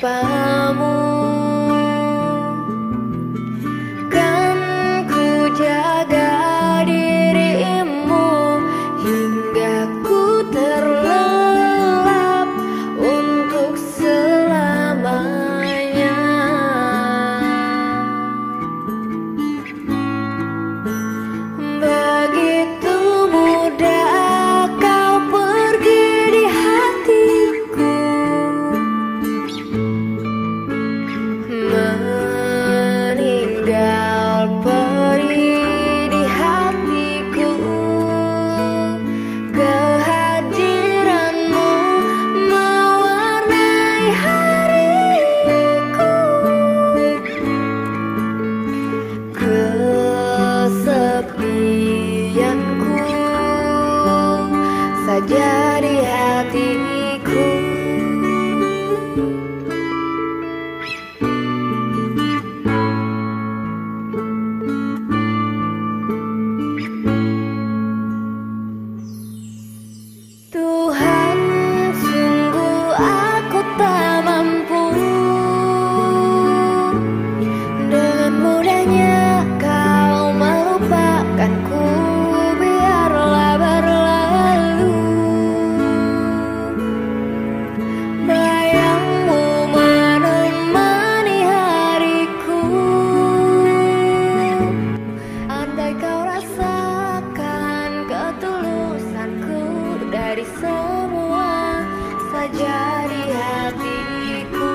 把 Yeah. dari semua saja di hatiku.